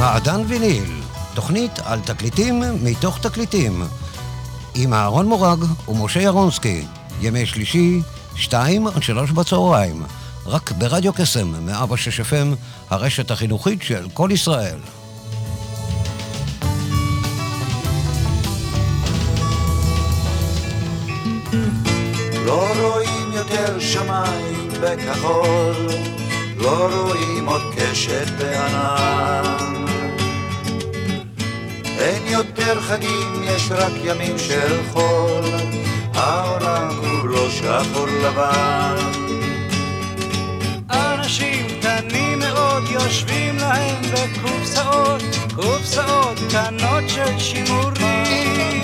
מעדן ויניל, תוכנית על תקליטים מתוך תקליטים. עם אהרון מורג ומשה ירונסקי, ימי שלישי, שתיים עד שלוש בצהריים. רק ברדיו קסם, 106 FM, הרשת החינוכית של כל ישראל. לא רואים יותר שמיים בכחול, לא רואים עוד קשת בענן. אין יותר חגים, יש רק ימים של חול, העולם כולו שחור לבן. אנשים קטנים מאוד יושבים להם בקופסאות, קופסאות קטנות של שימורים.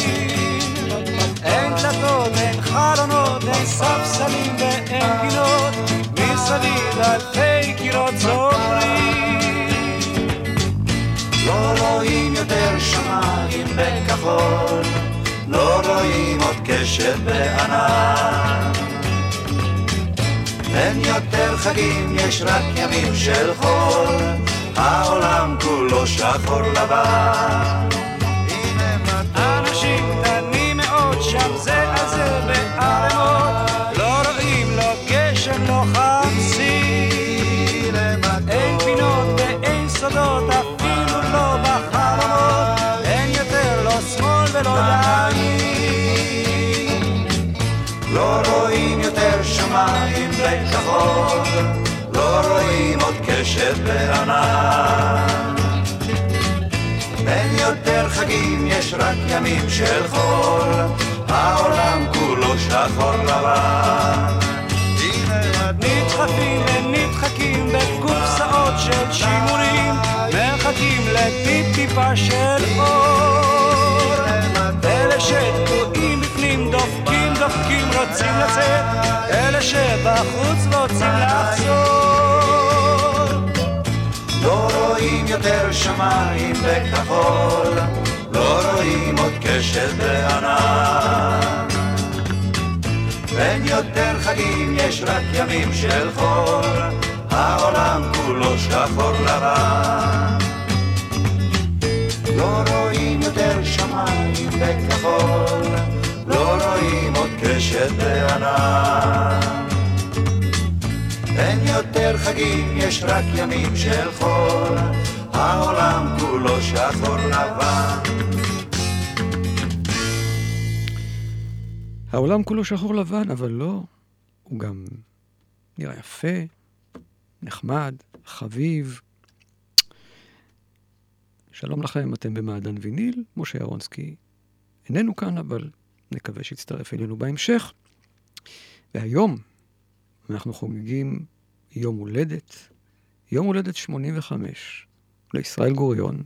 אין דלתות, אין חלונות, אין ספסלים ואין גינות, מסביב אלפי קירות צוברים. לא רואים יותר שמיים בכחול, לא רואים עוד קשת בענן. אין יותר חגים, יש רק ימים של חול, העולם כולו שחור לבן. בענן. אין יותר חגים, יש רק ימים של חול, העולם כולו שחור לבן. נדחפים ונדחקים בקופסאות של שימורים, מחכים לטיפ-טיפה של אור. אלה שתקועים בפנים דופקים דופקים רוצים לצאת, אלה שבחוץ רוצים לחזור. יותר שמיים בכחול, לא רואים עוד קשת בענן. אין יותר חגים, יש רק ימים של חול, העולם כולו שחור לבן. לא רואים יותר שמיים בכחול, לא רואים עוד קשת בענן. אין יותר חגים, יש רק ימים של חול, העולם כולו שחור לבן. העולם כולו שחור לבן, אבל לא, הוא גם נראה יפה, נחמד, חביב. שלום לכם, אתם במעדן ויניל, משה ירונסקי איננו כאן, אבל נקווה שיצטרף אלינו בהמשך. והיום אנחנו חוגגים יום הולדת, יום הולדת 85 לישראל גוריון.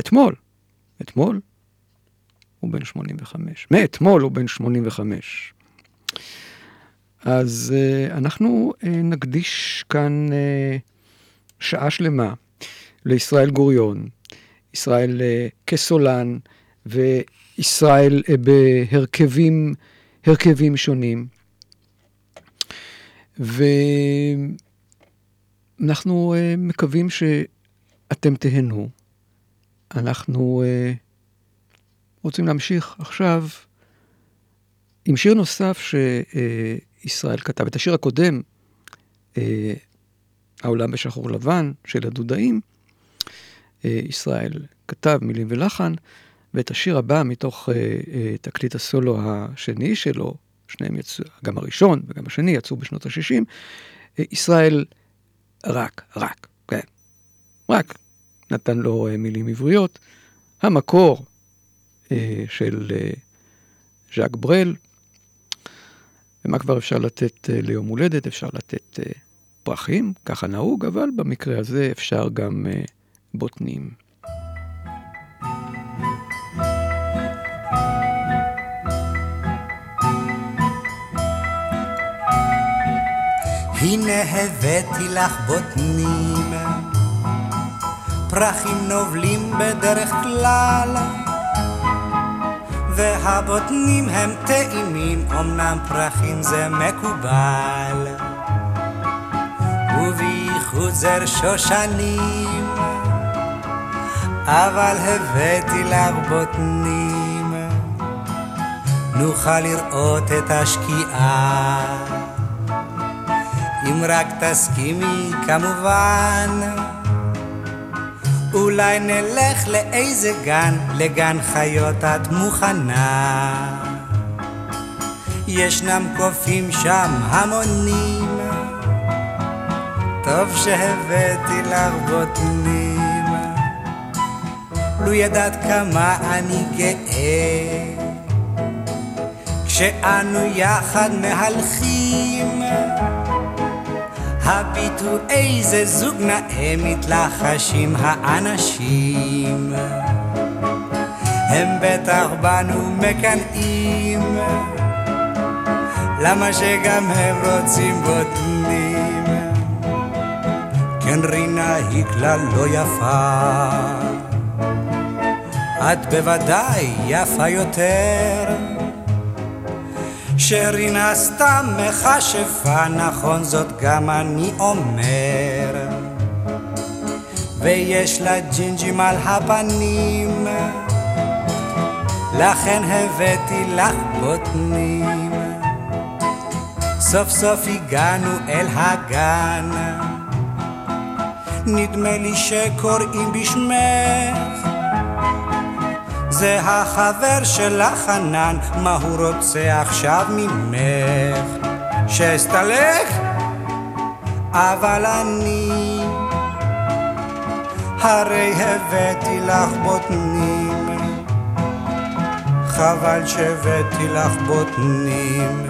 אתמול, אתמול הוא בן 85. מאתמול הוא בן 85. אז uh, אנחנו uh, נקדיש כאן uh, שעה שלמה לישראל גוריון, ישראל uh, כסולן וישראל uh, בהרכבים הרכבים שונים. ואנחנו uh, מקווים שאתם תהנו. אנחנו uh, רוצים להמשיך עכשיו עם שיר נוסף שישראל כתב. את השיר הקודם, אה, העולם בשחור לבן, של הדודאים, אה, ישראל כתב מילים ולחן, ואת השיר הבא מתוך אה, תקליט הסולו השני שלו, שניהם יצאו, גם הראשון וגם השני יצאו בשנות ה-60, ישראל רק, רק, כן, רק נתן לו מילים עבריות. המקור של ז'אק ברל. ומה כבר אפשר לתת ליום הולדת? אפשר לתת פרחים, ככה נהוג, אבל במקרה הזה אפשר גם בוטנים. הנה הבאתי לך בוטנים, פרחים נובלים בדרך כלל, והבוטנים הם טעימים, אמנם פרחים זה מקובל. ובייחוד זר שושנים, אבל הבאתי לך בוטנים, נוכל לראות את השקיעה. אם רק תסכימי כמובן, אולי נלך לאיזה גן, לגן חיות את מוכנה. ישנם קופים שם המונים, טוב שהבאתי לך בוטנים. לו ידעת כמה אני גאה, כשאנו יחד מהלכים. הביטו איזה זוג נאה מתלחשים האנשים. הם בטח בנו מקנאים. למה שגם הם רוצים בוטנים? כן רינה היא כלל לא יפה. את בוודאי יפה יותר שרינה סתם מכשפה, נכון זאת גם אני אומר. ויש לה ג'ינג'ים על הפנים, לכן הבאתי לך בוטנים. סוף סוף הגענו אל הגן, נדמה לי שקוראים בשמך. זה החבר שלך חנן, מה הוא רוצה עכשיו ממך? שאסתלק? אבל אני הרי הבאתי לך בוטנים חבל שהבאתי לך בוטנים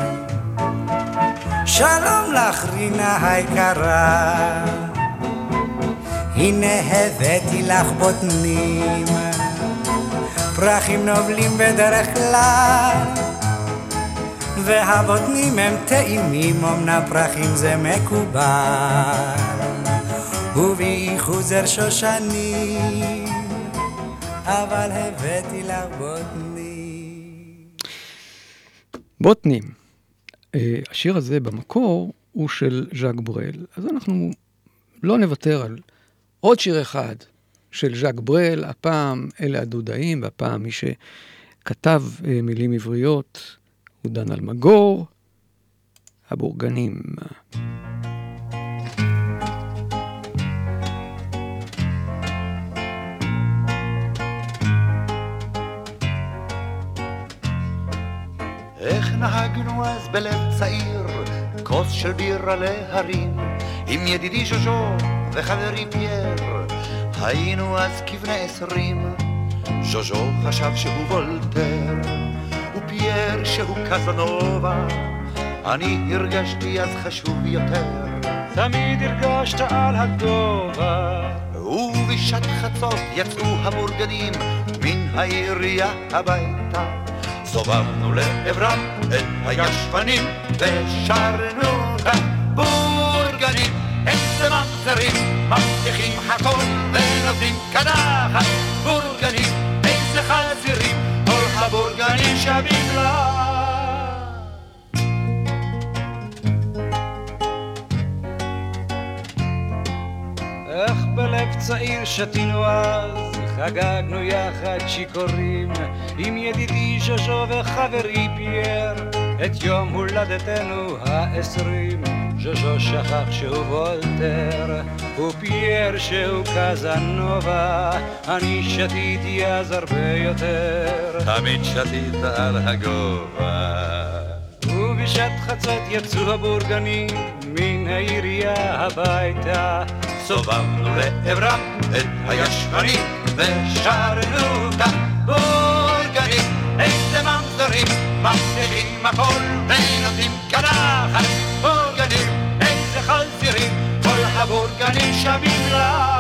שלום לך רינה היקרה הנה הבאתי לך בוטנים פרחים נובלים בדרך כלל והבוטנים הם טעימים, אמנם פרחים זה מקובל ובייחוזר שושנים אבל הבאתי לך. בוטנים. אה, השיר הזה במקור הוא של ז'אק ברל, אז אנחנו לא נוותר על עוד שיר אחד של ז'אק ברל, הפעם אלה הדודאים, והפעם מי שכתב אה, מילים עבריות הוא דן אלמגור, הבורגנים. איך נהגנו אז בלב צעיר, כוס של בירה להרים, עם ידידי ז'וז'ו וחברי פייר, היינו אז כבני עשרים, ז'וז'ו חשב שהוא וולטר, ופייר שהוא קזנובה, אני הרגשתי אז חשוב יותר. תמיד הרגשת על הגובה. ובשעת חצות יצאו המורגנים מן העירייה הביתה. סובבנו לעברם את הישבנים ושרנו את הבורגנים. איזה ממזרים מבטיחים הכל ונותנים קדחת. בורגנים, איזה חזירים, כל הבורגנים שווים לה. איך בלב צעיר שתינו אז, חגגנו יחד שיכורים, עם ידידי ז'וז'ו וחברי פייר, את יום הולדתנו העשרים. ז'וז'ו שכח שהוא וולטר, ופייר שהוא קזנובה, אני שתיתי אז הרבה יותר. תמיד שתית על הגובה. ובשעת חצות יצאו הבורגנים מן העירייה הביתה. סובבנו לעברם את הישבנים ושרנו את הבורגנים. איזה חברים, מפשירים הכל ונותנים קדחת. בורגנים, איזה חזירים, כל הבורגנים שווים לה.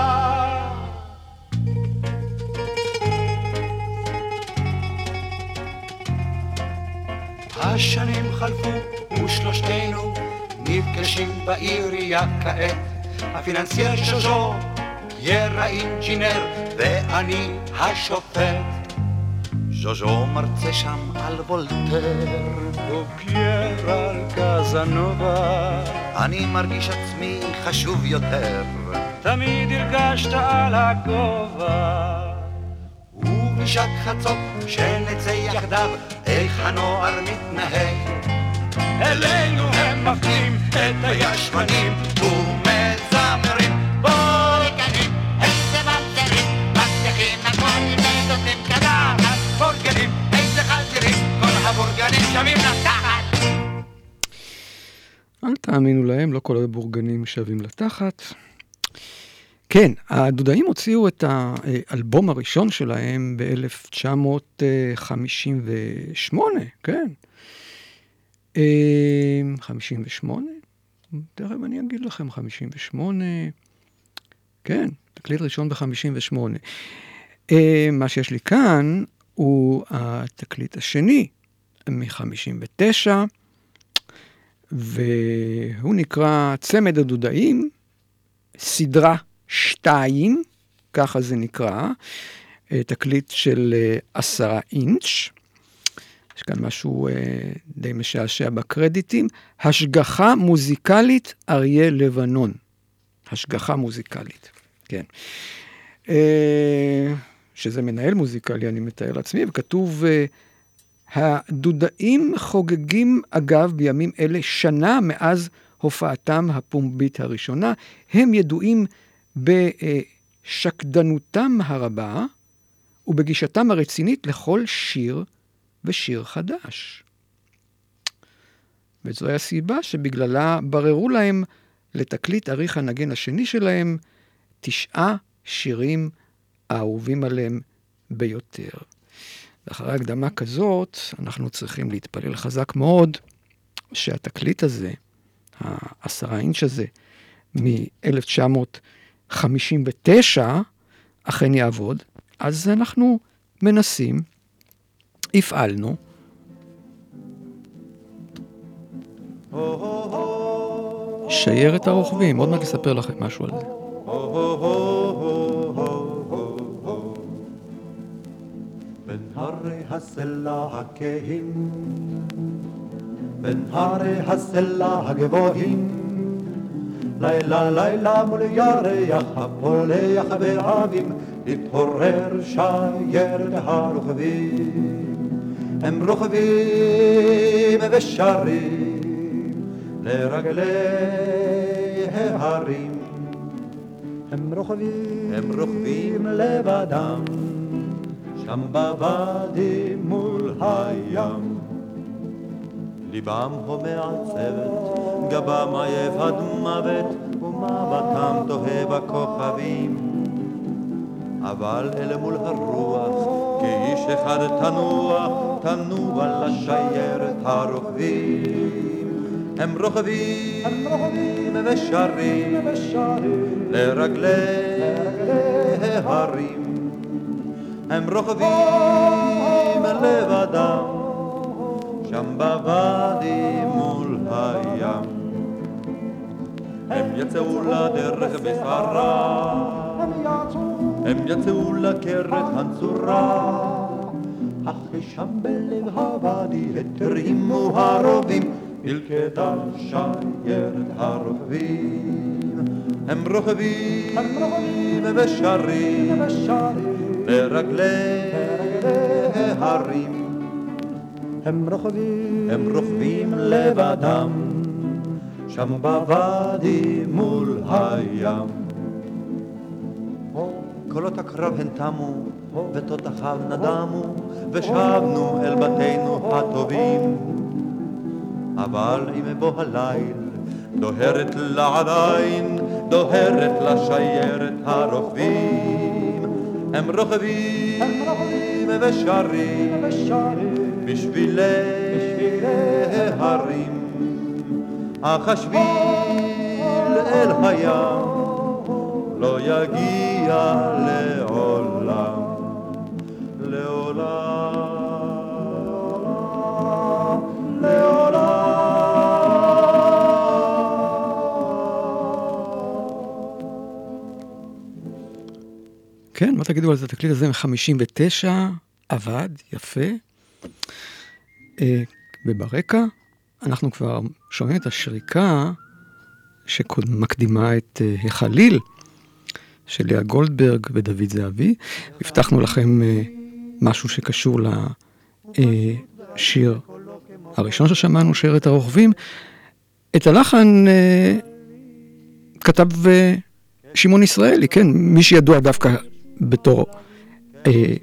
השנים חלפו ושלושתנו נפגשים בעירייה כעת. הפיננסייר שוז'ו, ירא אינג'ינר ואני השופט. ז'וז'ו מרצה שם על וולטר, ופייר על קזנובה. אני מרגיש עצמי חשוב יותר. תמיד הרגשת על הגובה. ובשעת חצות שנצא יחדיו, איך הנוער מתנהג. אלינו הם מפנים את הישבנים ומזמרים שווים לתחת אל תאמינו להם, לא כל הבורגנים שווים לתחת. כן, הדודאים הוציאו את האלבום הראשון שלהם ב-1958, כן. 58? תכף אני אגיד לכם, 58. כן, תקליט ראשון ב-58. מה שיש לי כאן הוא התקליט השני מ-59, והוא נקרא צמד הדודאים, סדרה 2, ככה זה נקרא, תקליט של עשרה אינץ'. יש כאן משהו אה, די משעשע בקרדיטים. השגחה מוזיקלית אריה לבנון. השגחה מוזיקלית, כן. אה, שזה מנהל מוזיקלי, אני מתאר לעצמי, וכתוב, אה, הדודאים חוגגים, אגב, בימים אלה שנה מאז הופעתם הפומבית הראשונה. הם ידועים בשקדנותם הרבה ובגישתם הרצינית לכל שיר ושיר חדש. וזוהי הסיבה שבגללה בררו להם לתקליט אריך הנגן השני שלהם תשעה שירים האהובים עליהם ביותר. ואחרי הקדמה כזאת, אנחנו צריכים להתפלל חזק מאוד שהתקליט הזה, העשרה אינץ' הזה, מ-1959, אכן יעבוד. אז אנחנו מנסים הפעלנו. שיירת הרוכבים, עוד מעט אספר לכם משהו על זה. הסלע הכהים, בין הרי הסלע הגבוהים, לילה לילה מול ירח הפולח בעבים, להתעורר שיירת הרוכבים. הם רוכבים ושרים לרגלי ההרים. הם רוכבים, הם רוכבים לבדם, שם בוואדי מול הים. ליבם הומע צוות, גבם עייף עד מוות, ומבטם תוהה בכוכבים. אבל אלה מול הרוח, כאיש אחד תנוח, תנוע לשיירת הרוכבים. הם רוכבים, הם רוכבים ושרים, לרגלי ההרים. הם רוכבים לבדם, שם בוואדי מול הים. הם יצאו לדרך בסערה, הם יצאו לקרת הנצורה. אך שם בלב הוואדי התרימו הרובים, מלכדה שיירת הרוכבים. הם רוכבים, הם רוכבים ושרים, לרגלי ההרים. הם רוכבים, הם רוכבים לבדם, שם בוואדי מול הים. קולות הקרב הן תמו, ותותחיו נדמו, ושבנו אל בתינו הטובים. אבל עם בוא הליל, דוהרת לה עדיין, דוהרת הרוכבים. הם רוכבים, הם רוכבים ושרים, בשבילי ההרים. אך השביל אל הים לא יגיע לעולם. לעולם, לעולם. כן, מה תגידו על זה? התקליט הזה מ-59, עבד, יפה. אה, וברקע, אנחנו כבר שומעים את השריקה שמקדימה את אה, החליל של לאה גולדברג ודוד זהבי. הבטחנו לכם אה, משהו שקשור לשיר הראשון ששמענו, שרת הרוכבים. את הלחן כתב שמעון ישראלי, כן, מי שידוע דווקא בתור אה,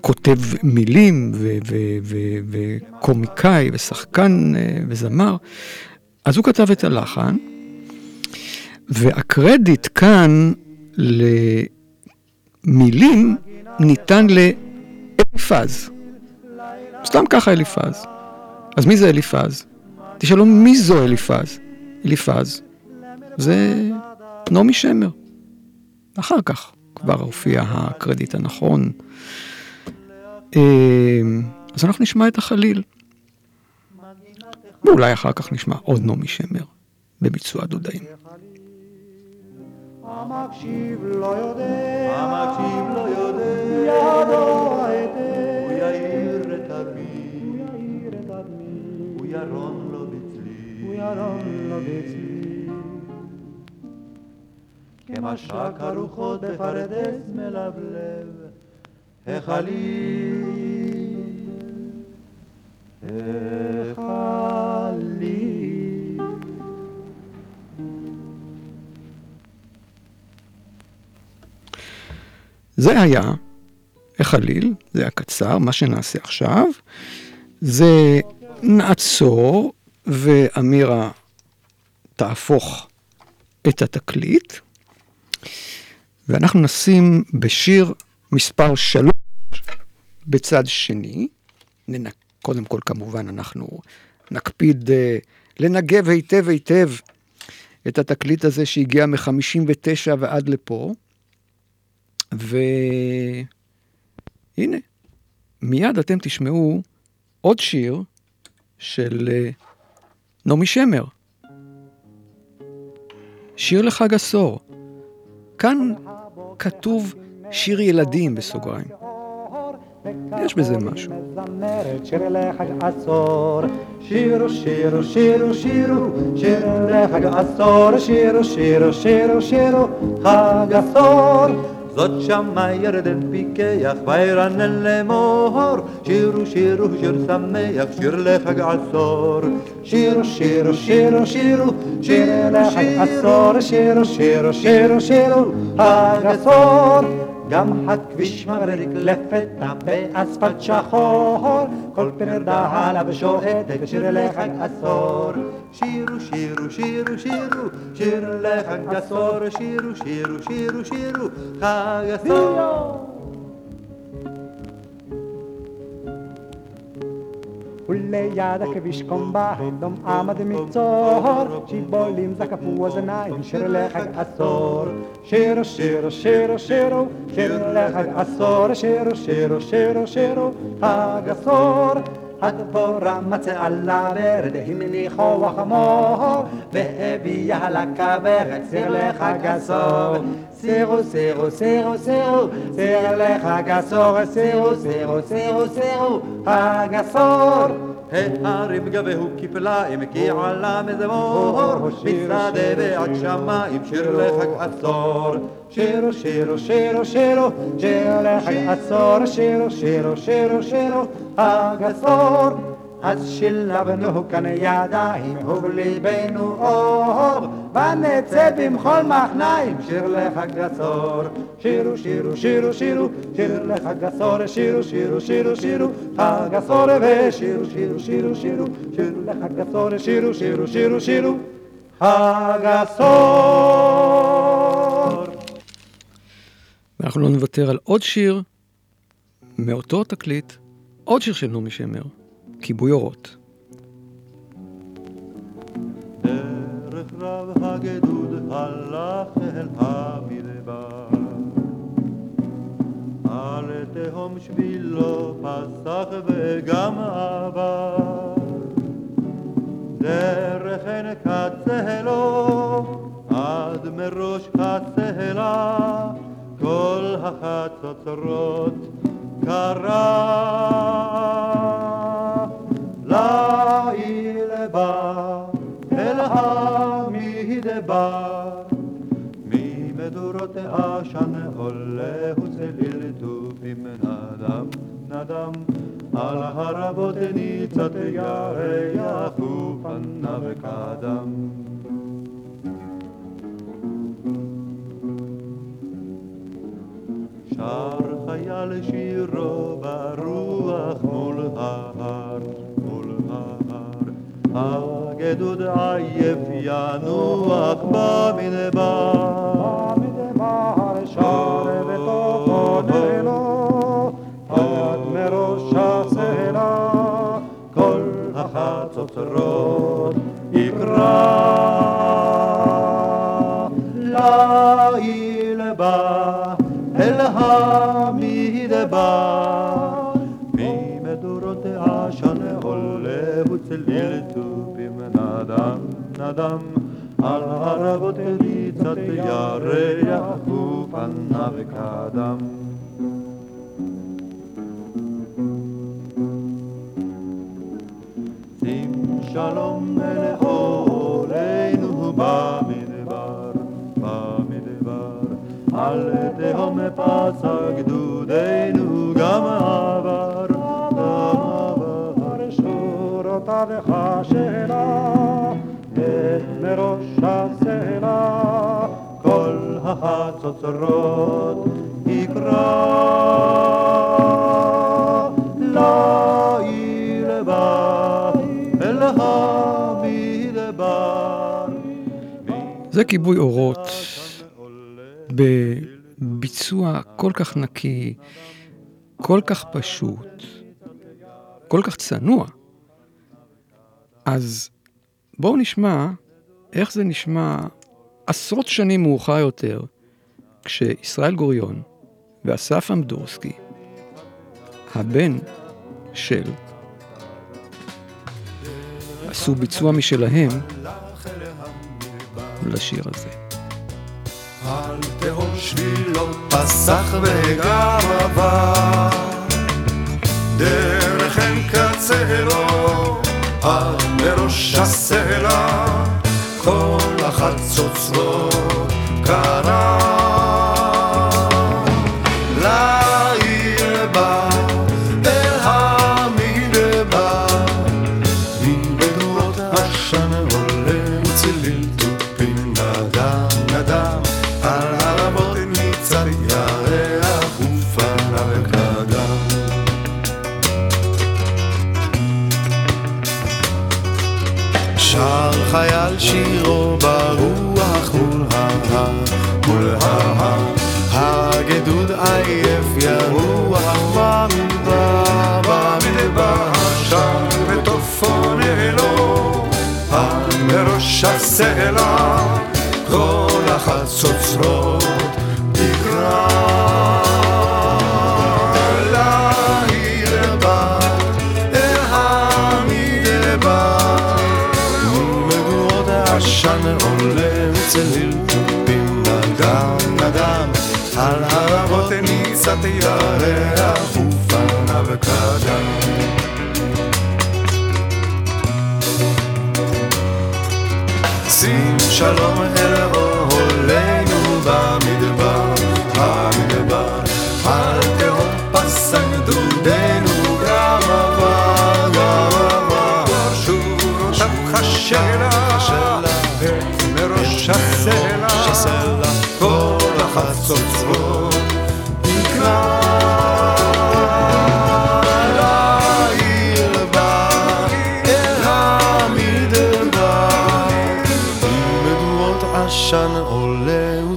כותב מילים וקומיקאי ושחקן אה, וזמר, אז הוא כתב את הלחן, והקרדיט כאן למילים ניתן לאליפז. סתם ככה אליפז. אז מי זה אליפז? תשאלו מי זו אליפז? אליפז זה נעמי שמר. אחר כך כבר הופיע הקרדיט הנכון. אמ, אז אנחנו נשמע את החליל. ואולי אחר כך נשמע עוד נעמי שמר בביצוע דודאים. המקשיב לא יודע, המקשיב לא יודע, ידו היטב, הוא יאיר את אבי, הוא ירון לו בצלי, הוא ירון לו בצלי. כמשק הרוחות בפרדס מלבלב, החליל, החליל. זה היה החליל, זה היה קצר, מה שנעשה עכשיו זה נעצור ואמירה תהפוך את התקליט ואנחנו נשים בשיר מספר שלוש בצד שני. ננק, קודם כל, כמובן, אנחנו נקפיד uh, לנגב היטב היטב את התקליט הזה שהגיע מ-59 ועד לפה. והנה, מיד אתם תשמעו עוד שיר של uh, נעמי שמר. שיר לחג עשור. כאן כתוב שיר ילדים בסוגריים. יש בזה משהו. שירו שירו שירו שירו. שיר לחג עשור. שירו שירו שירו שירו. חג עשור זאת שמה ירדן פיקח וירנן לאמור שירו שירו שיר שמח שיר לחג עשור שירו שירו שירו שירו שיר לחג עשור שירו שירו שירו שירו חג עשור גם הכביש מרק לפתע באספלט שחור, כל פנר דהלה ושועטת ושיר לחג עשור. שירו, שירו, שירו, שירו, שיר לחג עשור, שירו, שירו, שירו, שירו, חג עשור. וליד הכביש קומבה עמד מצור שיבולים זקפו אוזניים שיר לחג עשור שירו שירו שירו שירו שיר לחג עשור שירו שירו שירו שירו חג עשור הדבורה מצאה לוורד המניחו וחמור והביאה לכוורת סיר לחג עשור סירו סירו סירו סירו סיר לחג עשור סירו סירו סירו סירו חג עשור ההרים גבהו כפליים כי עלה מזמור בשדה ועד שמיים שיר לחג עשור שירו שירו שירו שירו שיר לחג עשור שירו שירו שירו שירו חג עשור אז שילבנו כאן ידיים ובליבנו אור ונצא במחול מחניים שיר לחג עשור שירו שירו שירו שירו שיר לחג עשור שירו שירו שירו שירו חג עשור ושירו שירו שירו שירו שיר לחג עשור שירו שירו שירו שירו חג עשור ואנחנו לא נוותר על עוד שיר מאותו תקליט, עוד שיר של נעמי שמר. כיבוי אורות. דרך רב הגדוד הלך תהום שבילו פסח דרך עד מראש כל החצוצרות קרה נדם על הרבות ניצת ירח ופניו קדם שר חייל שירו ברוח מול ההר, מול ההר. הגדוד עייף ינוח. במדבר ערבות ריצת ירח ופניו קדם שלום לעולנו במדבר במדבר על תהום פס גדודנו גם עבר, גם עבר. שורותיו חשלה, את מראש הסלע, כל החצוצרות יקרא. זה כיבוי אורות בביצוע כל כך נקי, כל כך פשוט, כל כך צנוע. אז בואו נשמע איך זה נשמע עשרות שנים מאוחר יותר, כשישראל גוריון ואסף אמדורסקי, הבן של, עשו ביצוע משלהם לשיר הזה. על תהום שבילו פסח וגם עבר. דרך אין קצה לו על מראש הסלע. כל החצוצרות קרה שר חייל שירו ברוח מול ההר, מול ההר. הגדוד עייף ינוח במדבר, במדבר. שר וטופון אלו, על מראש הסלע, כל החצוצרות תקרא. וצליל תופים נדם נדם על ערבות ניצת ירח ופניו קדם שים שלום אל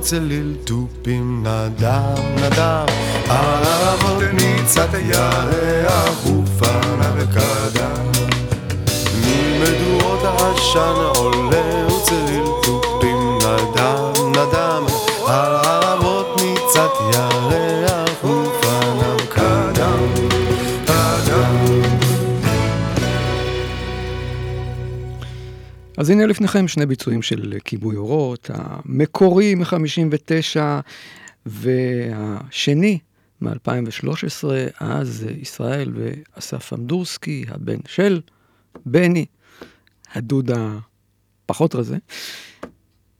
וצליל תופים נדם נדם. על ערבות ניצת ירח ופניו קדם ממדורות העשן עולה אז הנה לפניכם שני ביצועים של כיבוי אורות, המקורי מ-59, והשני מ-2013, אז ישראל ואסף אמדורסקי, הבן של בני, הדוד הפחות רזה,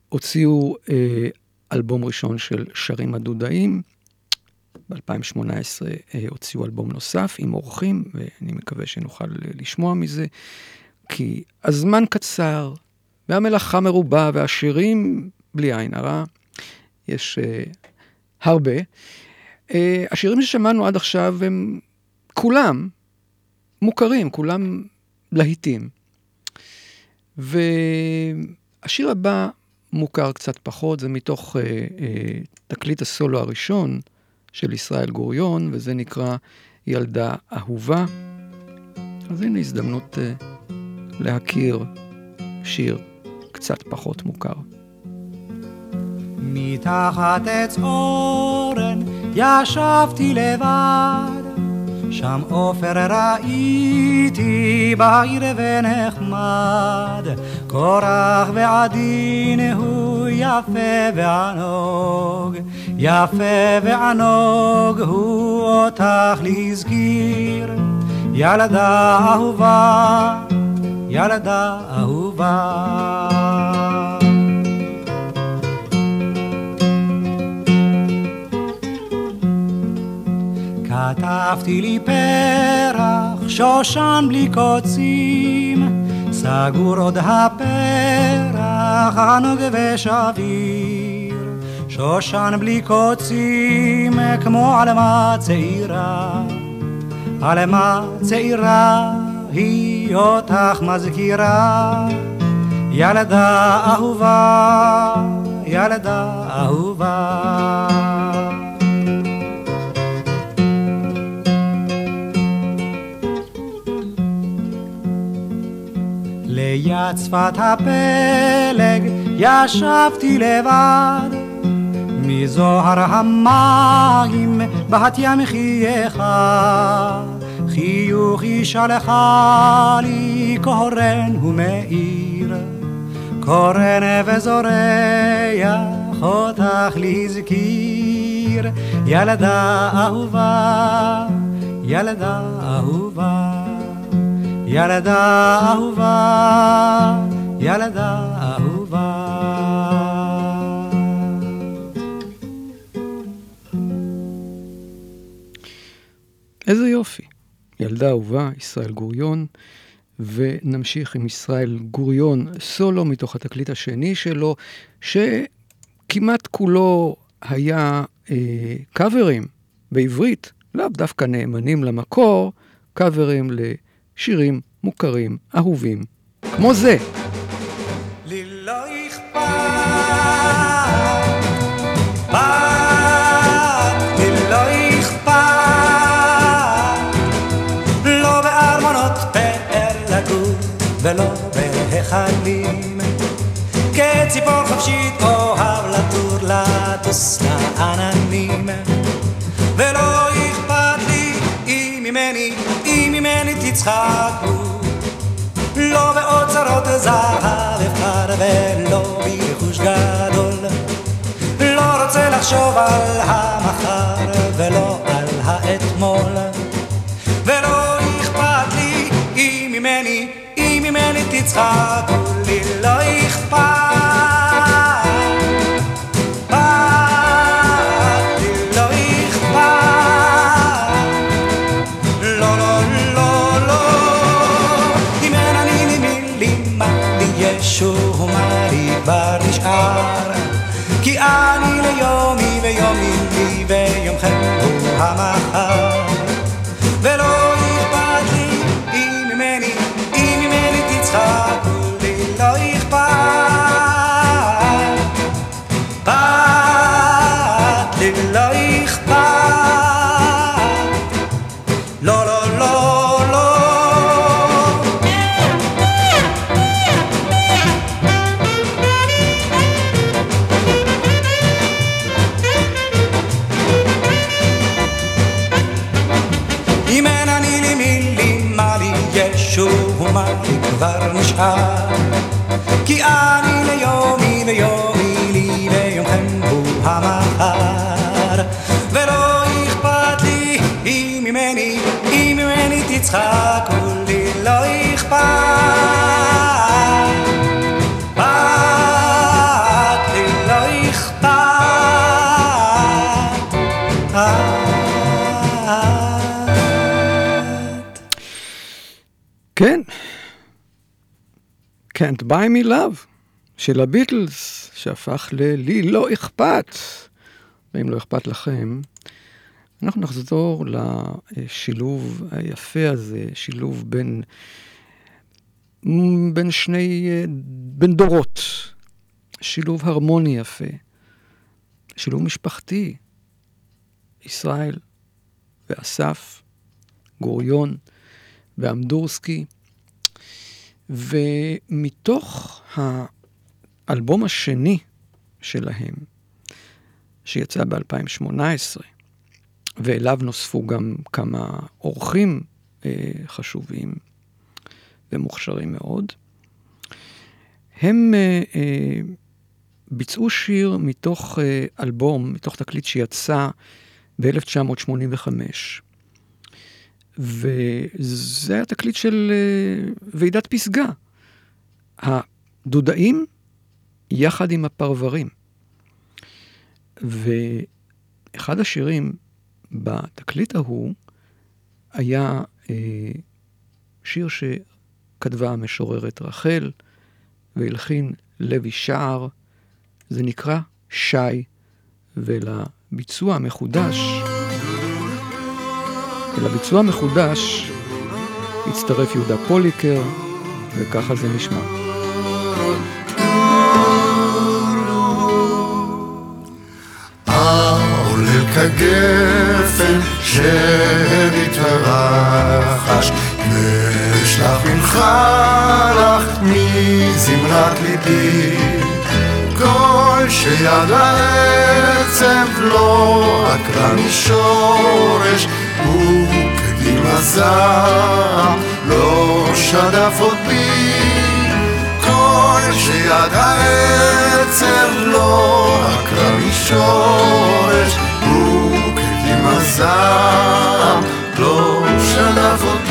הוציאו אה, אלבום ראשון של שרים הדודאים. ב-2018 אה, הוציאו אלבום נוסף עם אורחים, ואני מקווה שנוכל לשמוע מזה, כי הזמן קצר, והמלאכה מרובה, והשירים, בלי עין הרע, יש אה, הרבה. אה, השירים ששמענו עד עכשיו הם כולם מוכרים, כולם להיטים. והשיר הבא מוכר קצת פחות, זה מתוך אה, אה, תקליט הסולו הראשון של ישראל גוריון, וזה נקרא ילדה אהובה. אז הנה הזדמנות אה, להכיר שיר קצת פחות מוכר. מתחת עץ אורן ישבתי לבד, שם עופר ראיתי בהיר ונחמד, קורח ועדין הוא יפה וענוג, יפה וענוג הוא אותך להזכיר, ילדה אהובה, ילדה אהובה. כתבתי לי פרח, שושן בלי קוצים, סגור עוד הפרח, ענוג ושביר. שושן בלי קוצים, כמו עלמה צעירה, עלמה צעירה, היא אותך מזכירה. ילדה אהובה, ילדה אהובה. ליד שפת הפלג ישבתי לבד מזוהר המים בת ים חייכה חיוך ישלחה לי קורן ומאיר קורן וזורח אותך להזכיר ילדה אהובה ילדה אהובה ילדה אהובה, ילדה אהובה. איזה יופי. ילדה אהובה, ישראל גוריון, ונמשיך עם ישראל גוריון סולו מתוך התקליט השני שלו, שכמעט כולו היה אה, קאברים בעברית, לאו דווקא נאמנים למקור, קאברים ל... שירים מוכרים, אהובים, כמו זה. ולא בהיכלים. כציפור חופשית אוהב לטור, לטוס לעננים, ולא אכפת לי אם ממני ממני תצחקו. לא באוצרות זהב אחד ולא ברכוש גדול. לא רוצה לחשוב על המחר ולא על האתמול. ולא אכפת לי אם ממני, די צאַג די כן, Can't Buy Me Love של הביטלס, שהפך ל"לי לא אכפת". ואם לא אכפת לכם, אנחנו נחזור לשילוב היפה הזה, שילוב בין, בין שני, אה, בין דורות, שילוב הרמוני יפה. שילוב משפחתי, ישראל ואסף, גוריון ואמדורסקי, ומתוך האלבום השני שלהם, שיצא ב-2018, ואליו נוספו גם כמה אורחים אה, חשובים ומוכשרים מאוד. הם אה, אה, ביצעו שיר מתוך אה, אלבום, מתוך תקליט שיצא ב-1985. וזה תקליט של אה, ועידת פסגה. הדודאים יחד עם הפרברים. ואחד השירים בתקליט ההוא היה אה, שיר שכתבה המשוררת רחל והלחין לוי שער, זה נקרא שי, ולביצוע המחודש, ולביצוע המחודש הצטרף יהודה פוליקר, וככה זה נשמע. שיד העצב לא עקרה משורש וכדין הזעם לא שדף עוד בי כל שיד העצב לא עקרה משורש וכדין הזעם לא שדף עוד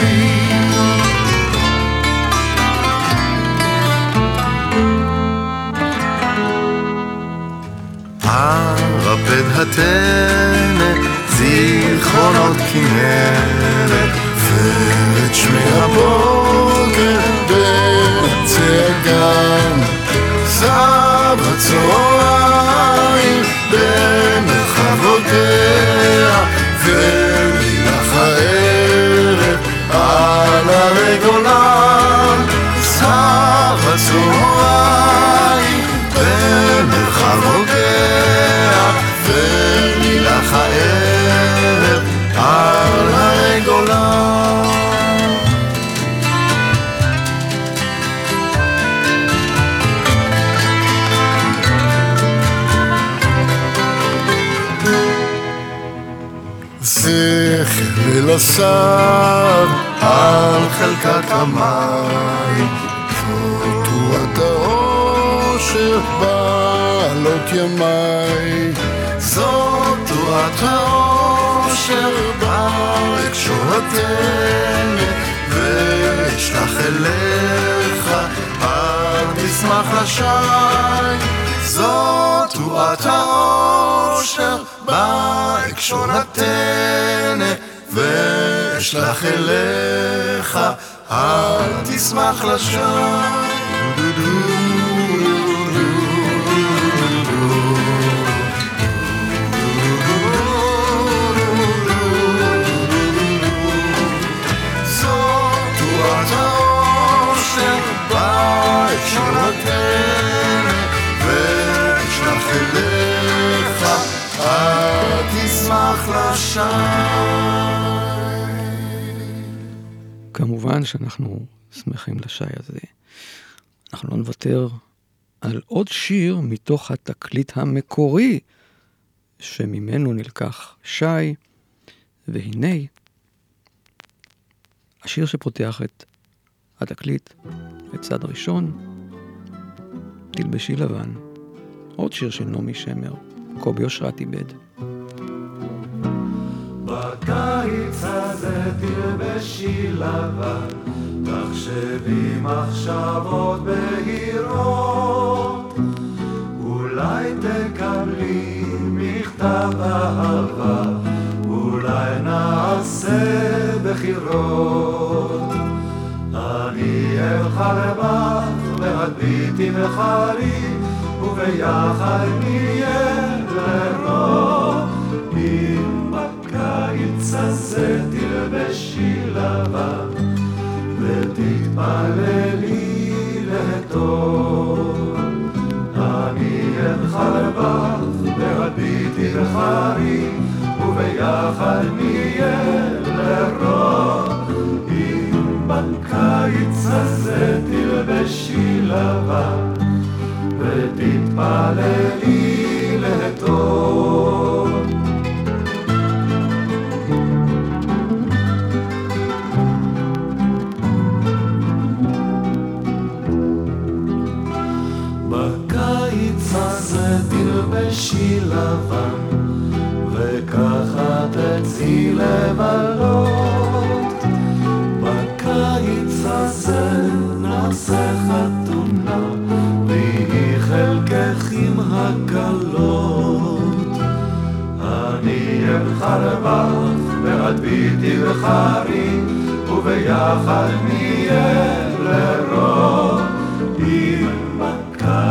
הרפד הטנא, זיכרונות כנרת, ואת שמי הבוקר בעצי הגן. סבא צהריים הסער על חלקת המים, תרועת האושר בעלות ימיי. זאת תרועת האושר בהקשור התנא, ואשלח אליך אל תשמח לשי. זאת תרועת האושר בהקשור התנא, ואשלח אליך אל תשמח ואשלח אליך אל תשמח לשי. כמובן שאנחנו שמחים לשי הזה. אנחנו לא נוותר על עוד שיר מתוך התקליט המקורי שממנו נלקח שי, והנה השיר שפותח את התקליט, את צד ראשון, תלבשי לבן. עוד שיר של נעמי שמר, קובי אושרת איבד. בקיץ הזה תלבשי לבן, תחשבי מחשבות בהירות. אולי תקבלי מכתב אהבה, אולי נעשה בחירות. אני אלך לבד ביתי וחרי, וביחד נהיה לרוב. הזה תלבשי לבן, ותתפללי לטוב. אני אנחל בך, והביטי וחרי, וביחד נהיה לרוב. אם בקיץ הזה תלבשי לבן, ותתפללי לטוב. לבן, וככה תצאי לבלות. בקיץ הזה נעשה חתונה, ויהי חלקך עם הכלות. אני אבחר בך, ואת ביתי וחרי, וביחד נהיה לרוב.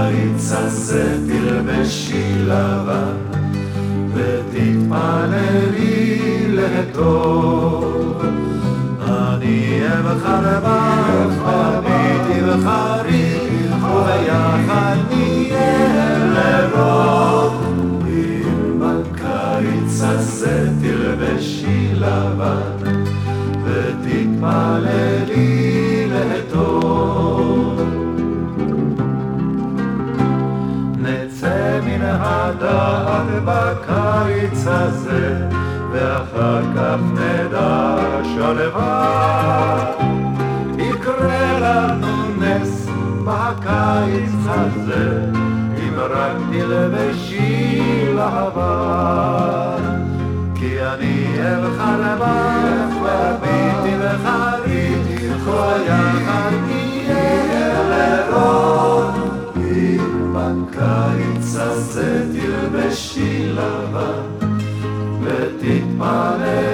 אם בקיץ הזה תלבשי לבן, ותתפללי לטוב. אני אבחר בך, וביתי וחרי, וביחד נהיה לרוב. אם בקיץ הזה תלבשי לבן, ותתפללי בקיץ הזה, ואחר כך נדע שלווה. תלבשי לבן, ותתפללי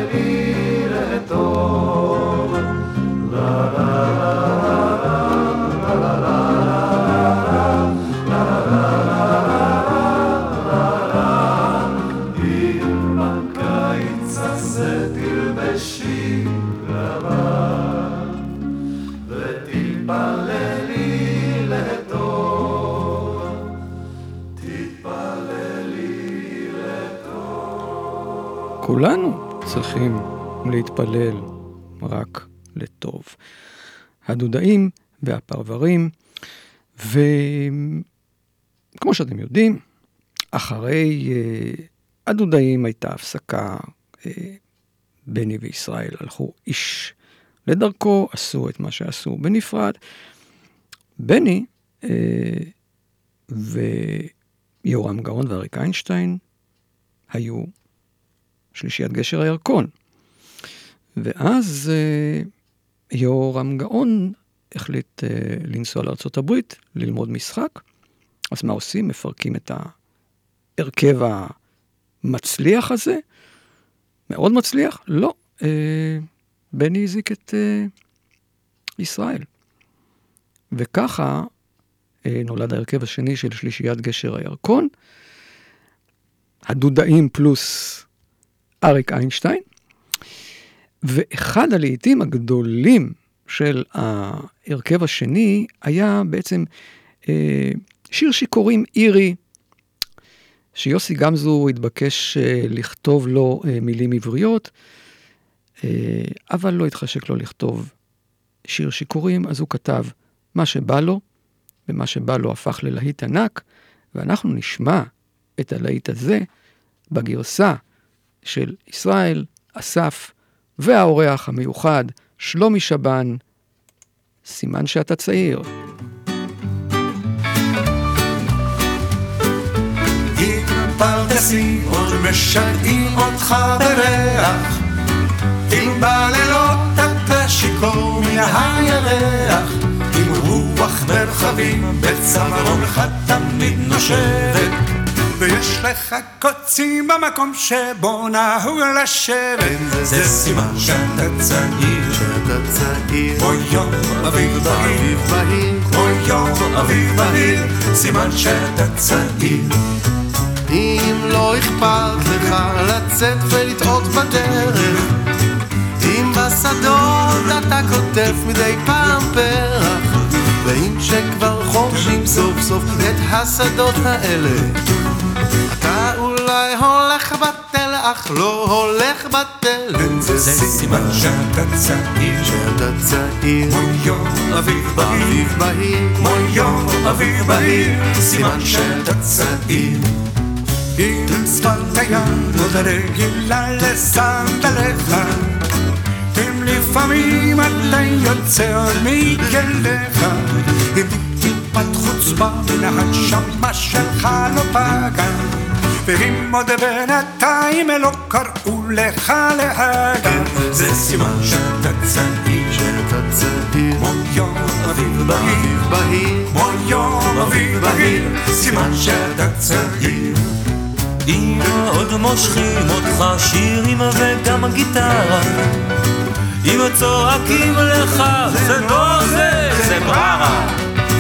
צריכים להתפלל רק לטוב. הדודאים והפרברים, וכמו שאתם יודעים, אחרי uh, הדודאים הייתה הפסקה, uh, בני וישראל הלכו איש לדרכו, עשו את מה שעשו בנפרד. בני uh, ויורם גאון ואריק איינשטיין היו שלישיית גשר הירקון. ואז uh, יורם גאון החליט uh, לנסוע לארה"ב, ללמוד משחק. אז מה עושים? מפרקים את ההרכב המצליח הזה? מאוד מצליח? לא. Uh, בני הזיק את ישראל. וככה נולד ההרכב השני של שלישיית גשר הירקון, הדודאים פלוס אריק איינשטיין, ואחד הלעיתים הגדולים של ההרכב השני היה בעצם אה, שיר שיכורים אירי, שיוסי גמזו התבקש אה, לכתוב לו אה, מילים עבריות, אה, אבל לא התחשק לו לכתוב שיר שיכורים, אז הוא כתב מה שבא לו, ומה שבא לו הפך ללהיט ענק, ואנחנו נשמע את הלהיט הזה בגרסה של ישראל, אסף והאורח המיוחד שלומי שבן, סימן שאתה צעיר. פרדסים רוח מרחבים בצווארונך תמיד נושבת, ויש לך קוצים במקום שבו נהוג לשבת, זה סימן שאתה צעיר. שאתה צעיר. כמו יום אביב בהיר, כמו יום אביב בהיר, סימן שאתה צעיר. אם לא אכפת לך לצאת ולטעות בדרך אם בשדות אתה קוטף מדי פעם פרח ואם שכבר חורשים סוף סוף את השדות האלה אך לא הולך בתלם זה סימן שאתה צעיר, שאתה צעיר. כמו יום אביב בהיר, כמו יום אביב בהיר, סימן שאתה צעיר. אם שפת היד עוד רגילה לסנדליך, אם לפעמים אתה יוצא עוד מכליך, אם טיפת חוצפה מן הנשמה שלך לא פגע, ואם עוד בינתיים לא קראו לך להגה, זה סימן שאתה צעיר, שאתה צעיר. כמו יום אביב בהיר. כמו יום אביב בהיר, סימן שאתה צעיר. אם עוד מושכים אותך שירים וגם גיטרה אם צועקים לך זה לא זה, זה בררה.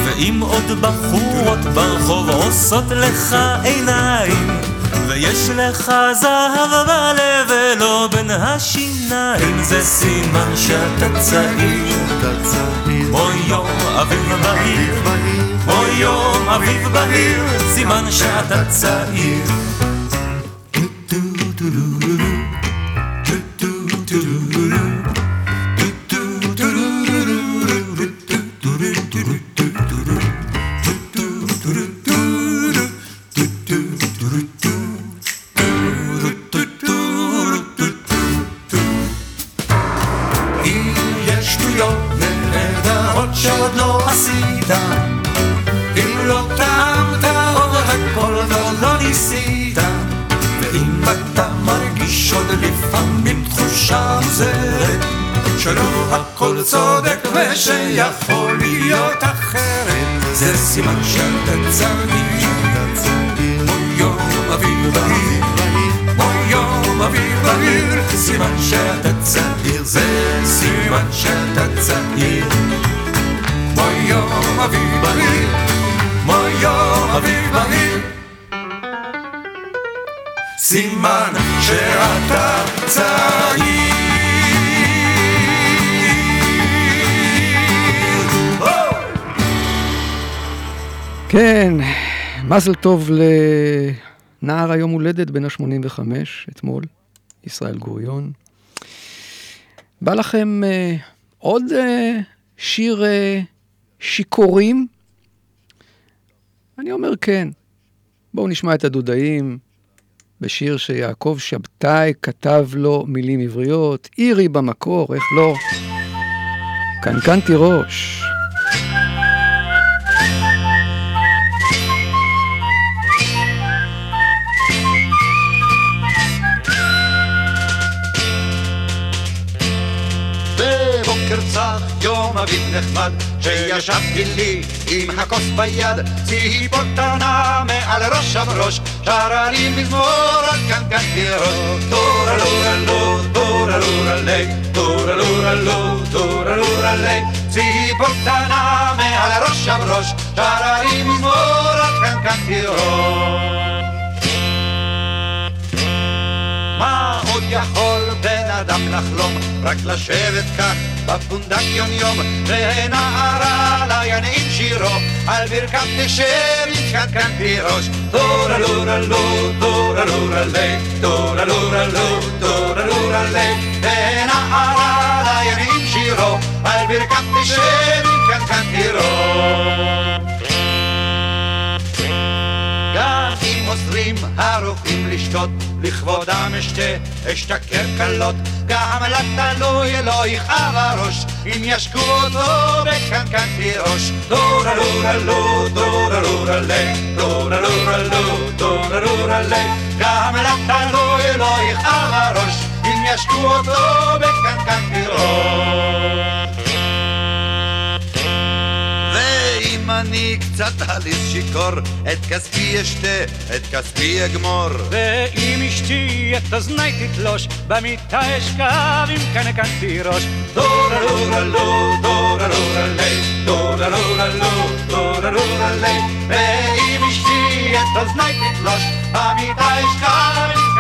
ואם עוד בחורות ברחוב עושות לך עיניים ויש לך זהב בלב ולא בין השיניים. זה סימן שאתה צעיר. כמו יום אביב בהיר. בהיר. כמו יום אביב בהיר. סימן שאתה צעיר מזל טוב לנער היום הולדת בן ה-85, אתמול, ישראל גוריון. בא לכם אה, עוד אה, שיר אה, שיכורים? אני אומר כן. בואו נשמע את הדודאים בשיר שיעקב שבתאי כתב לו מילים עבריות, אירי במקור, איך לא? קנקנתי ראש. יום אביב נחמד, שישבתי לי עם הכוס ביד, ציפור קטנה מעל ראש הבראש, שרה לי מזמור על קנקנתי ראש. טורה לורה לו, טורה לורה לי, טורה לורה לו, טורה לורה לי, ציפור קטנה מעל ראש הבראש, שרה לי מזמור על קנקנתי ראש. מה עוד יכול בן אדם לחלום? רק לשבת כך בפונדק יום יום ונערה לה ינעים שירו על ברכת תשב עם קנקן תירוש טורה לורה לו, טורה לורה לי, טורה לורה לו, טורה לורה לי ונערה לה ינעים שירו על ברכת תשב עם קנקן תירוש הרופאים לשתות, לכבודם אשתה, אשתכר קלות, גם לתלוי לא יכאב הראש, אם ישקו אותו בקנקן תירוש. דורה לורה לו, דורה לורה לי, דורה לורה לו, דורה לורה לי, גם לתלוי לא יכאב הראש, אם ישקו אותו בקנקן תירוש. ואם אני קצת הליך שיכור, את כספי אשתה, את כספי אגמור. ואם אשתי את אוזני תתלוש, במיטה אשכב עם קנקן תירוש. טורלורלו, טורלורלי, טורלורלו, טורלורלי, ואם אשתי את אוזני תתלוש, במיטה אשכב עם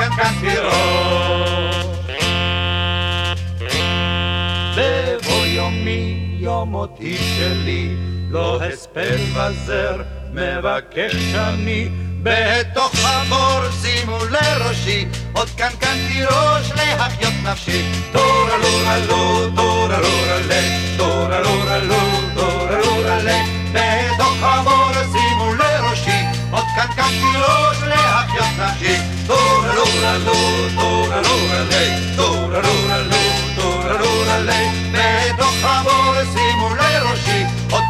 מותי שלי, לא הספד וזר, מבקש אני. בתוך הבור שימו לראשי, עוד קנקן תירוש להחיות נפשי. טורלורלו, טורלורלי, טורלורלו, טורלורלי, בתוך הבור שימו לראשי, עוד קנקן תירוש להחיות נפשי. טורלורלו, טורלורלי, טורלורלו, טורלורלי, בתוך הבור שימו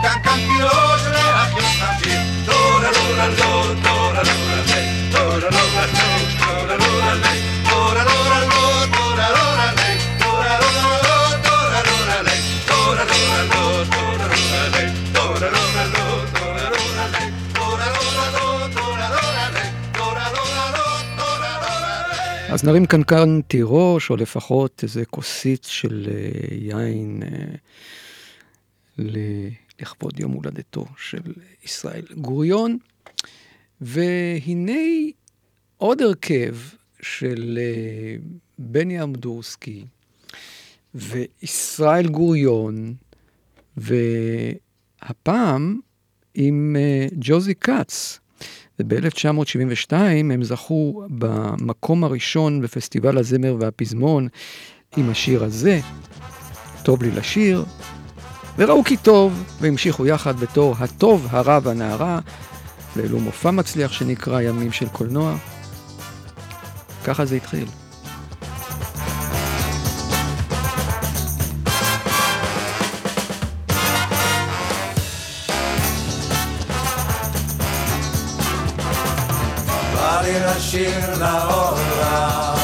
לראשי, עוד קנקן תירוש להחיות נפשי. טורלורלו, טורלורלי, טורלורלו, טורלורלי, טורלורלו, טורלורלי, טורלורלו, טורלורלי, טורלורלו, טורלורלי, טורלורלו, טורלורלי, טורלורלו, טורלורלי, טורלורלו, טורלורלי. אז נרים קנקן תירוש, או לפחות איזה כוסית של אה, יין אה, ל- לכבוד יום הולדתו של ישראל גוריון. והנה עוד הרכב של אה, בני אמדורסקי וישראל גוריון, והפעם עם אה, ג'וזי כץ. וב-1972 הם זכו במקום הראשון בפסטיבל הזמר והפזמון עם השיר הזה, טוב לי לשיר, וראו כי טוב, והמשיכו יחד בתור הטוב, הרע והנערה, והעלו מופע מצליח שנקרא ימים של קולנוע. ככה זה התחיל. לשיר לעולם,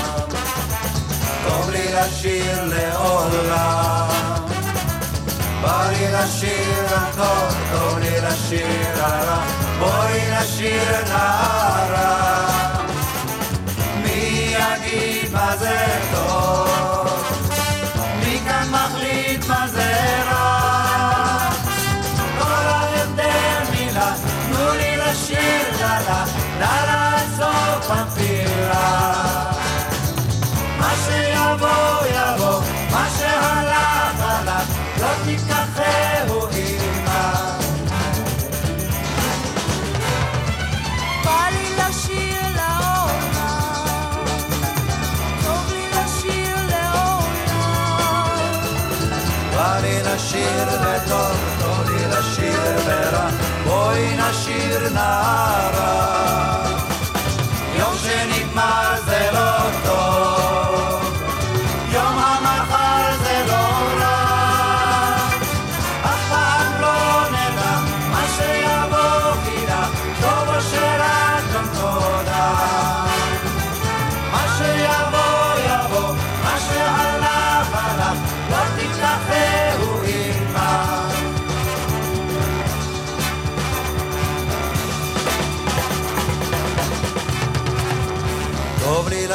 טוב לי לשיר לעולם. הטוב, טוב לי לשיר הרע, בואי נשיר נערה. מי יגיד מה זה טוב? נשיר נערה.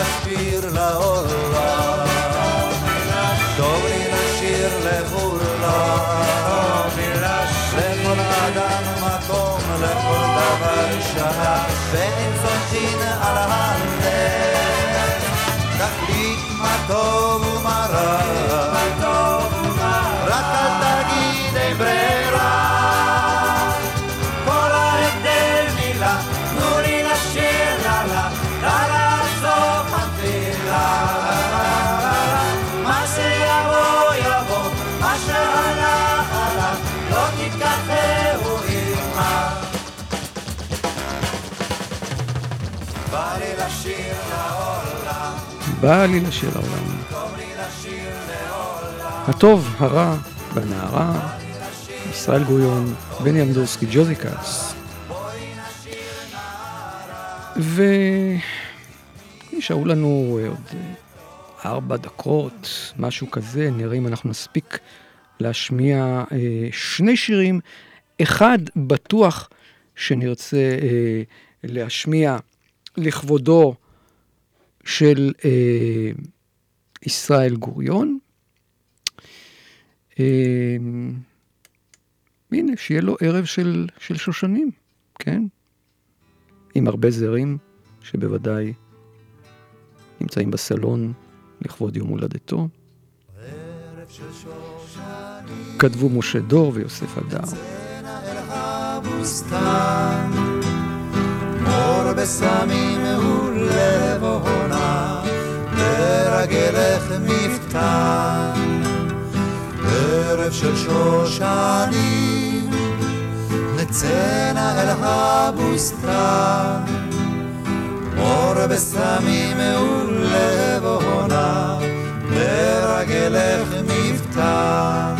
לשיר לעולם, טוב לי לשיר לכולם, לכל אדם מקום, לכל דבר שנה, ואם סומכים על הלב, תחליט מה טוב בא לי לשיר לעולם. הטוב, הרע והנערה, ישראל גוריון, בני אמדורסקי, ג'וזי כץ. ונשארו לנו אה, עוד אה, ארבע דקות, משהו כזה, נראה אם אנחנו נספיק להשמיע אה, שני שירים, אחד בטוח שנרצה להשמיע לכבודו של אה, ישראל גוריון. אה, הנה, שיהיה לו ערב של, של שושנים, כן? עם הרבה זרים שבוודאי נמצאים בסלון לכבוד יום הולדתו. כתבו משה דור ויוסף. הבוסתן, מור בסמים ולבונה, לרגלך מפתן. ערב של שושנים, נצאנה אל הבוסתן, מור בסמים ולבונה, לרגלך מפתן.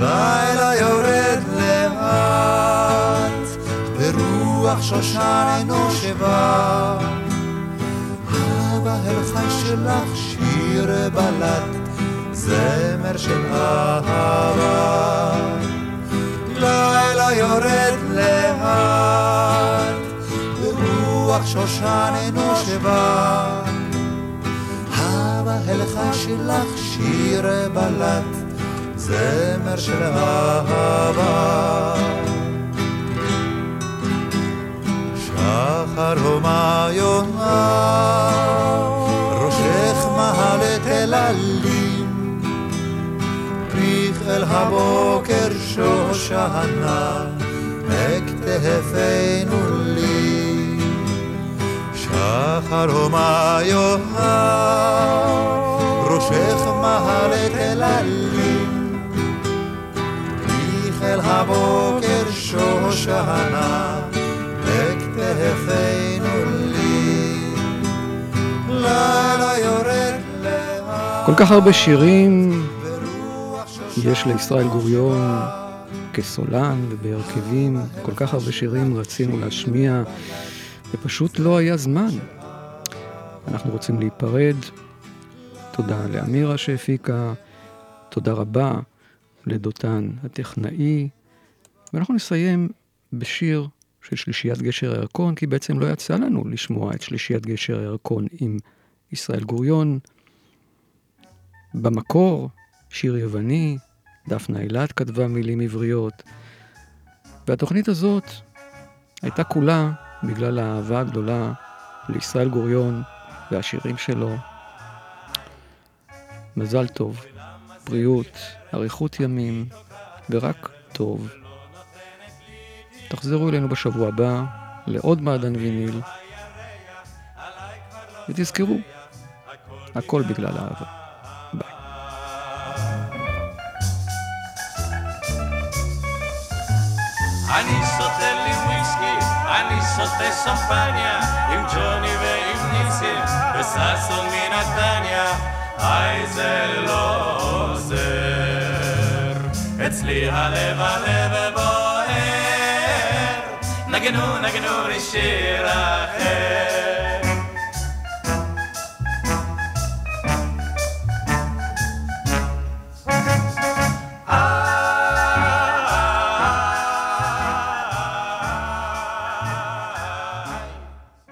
לילה יורד לאט, ברוח שושן אינו חי שלך שיר בלט, זמר של אהבה. לילה יורד לאט, ברוח שושן. אבא אל חי שלך שיר בלט, זמר של אהבה. שחר הומה יונה, ראשך מעלה תל עלים, פיך אל הבוקר שושנה, מכתפנו לי. שחר הומה יונה, ראשך מעלה תל עלים, פיך אל הבוקר שושנה, כל כך הרבה שירים יש לישראל גוריון כסולן ובהרכבים, כל כך הרבה שירים רצינו להשמיע, ופשוט לא היה זמן. אנחנו רוצים להיפרד. תודה לאמירה שהפיקה, תודה רבה לדותן הטכנאי, ואנחנו נסיים בשיר של שלישיית גשר הירקון, כי בעצם לא יצא לנו לשמוע את שלישיית גשר הירקון עם ישראל גוריון. במקור, שיר יווני, דפנה אילת כתבה מילים עבריות, והתוכנית הזאת הייתה כולה בגלל האהבה הגדולה לישראל גוריון והשירים שלו. מזל טוב, בריאות, אריכות ימים, ורק טוב. תחזרו אלינו בשבוע הבא לעוד מעדן ויניל, ותזכרו, הכל בגלל אהבה. אני שותה לי וויסקי, אני שותה שמפניה, עם ג'וני ועם ניסים, וששון מנתניה, היי זה לא עוזר. אצלי הלב הלב בוער, נגנו נגנו לי שיר אחר.